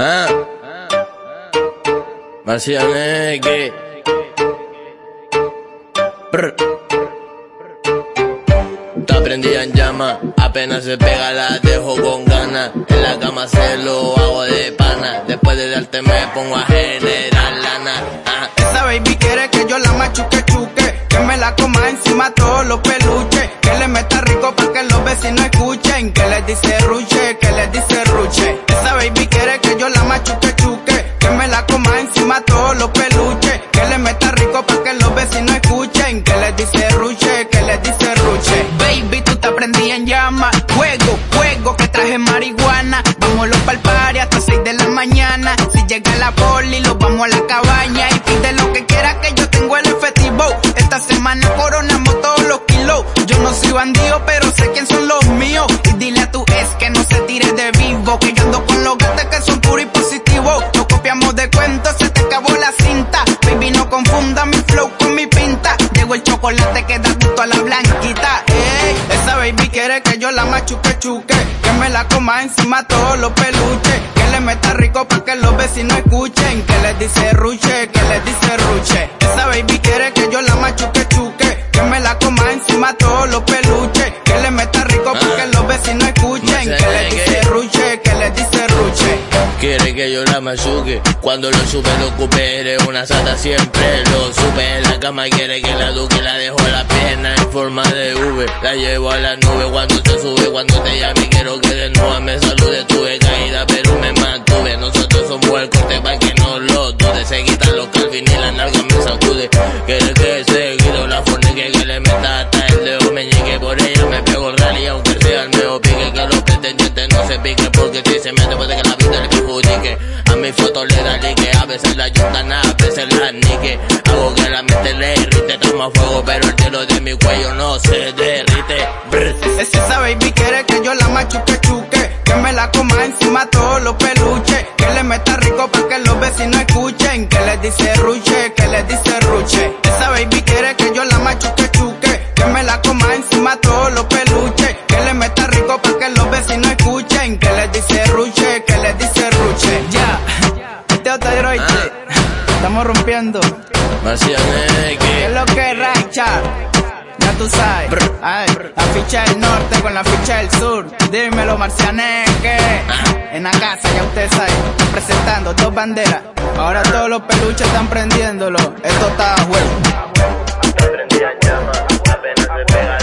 Ah. Marcianeque. Está prendida en llama, apenas se pega la dejo con ganas. En la cama se lo hago de pana. Después de darte me pongo a generar lana. Ah. Esa baby quiere que yo la machuque chuque, que me la coma encima todos los peluches, que le meta rico para que los vecinos escuchen, que les dice ruche, Te prendí en llama, juego, juego, que traje marihuana, vámonos pa'l party hasta 6 de la mañana, si llega la poli, los vamos a la cabaña y pide lo que quiera que yo tengo el efectivo. Esta semana coronamos todos los kilos. Yo no soy bandido, pero sé quién son los míos. Y dile a tu ex que no se tire de vivo. Que yo ando con los gatos que son puros y positivos. No copiamos de cuentos, se te acabó la cinta. Baby, no confunda mi flow con mi pinta. Llegó el chocolate que da gusto a la blanquita. Quiere que yo la machuque chuque. Que me la coma encima todos los peluches. Que le meta rico para que los vecinos escuchen. Que les dice ruche, que les dice ruche. Esa baby quiere que yo la machuque chuque. Que me la coma encima todos los peluches. Que le meta rico para que los vecinos escuchen. Que les dice ruche, que les dice ruche. Quiere que yo la machuque Cuando lo supe lo ocupé Eres una sata siempre Lo supe en la cama Quiere que la duque La dejo la pierna en forma de La llevo a la nube Cuando te sube Cuando te llame Quiero que de nuevo me salude Tuve caída pero me mantuve Nosotros somos el corte Pa' que no lo dude Se quitan los calvin y la nalga me sacude Quiere que seguido La fornique que le meta hasta el dedo meñique Por ella me pego el rally Aunque sea el meo pique Que los pretendientes no se piquen Porque si se mete puede que mi foto le da like A veces la ayudan a veces la nique Hago que la mente le irrite Toma fuego pero el hielo de mi cuello no se derrite. Es esa baby quiere que yo la machuque chuque, que me la coma encima todos los peluches, que le meta rico para que los vecinos escuchen, que les dice ruche, que les dice estamos rompiendo. ¿Qué es lo que es Racha? Ya tú sabes. Ay, la ficha del norte con la ficha del sur. Dímelo, marcianeque. En la casa, ya ustedes saben. Presentando dos banderas. Ahora todos los peluches están prendiéndolo. Esto está bueno. Prendida en llama Apenas se pega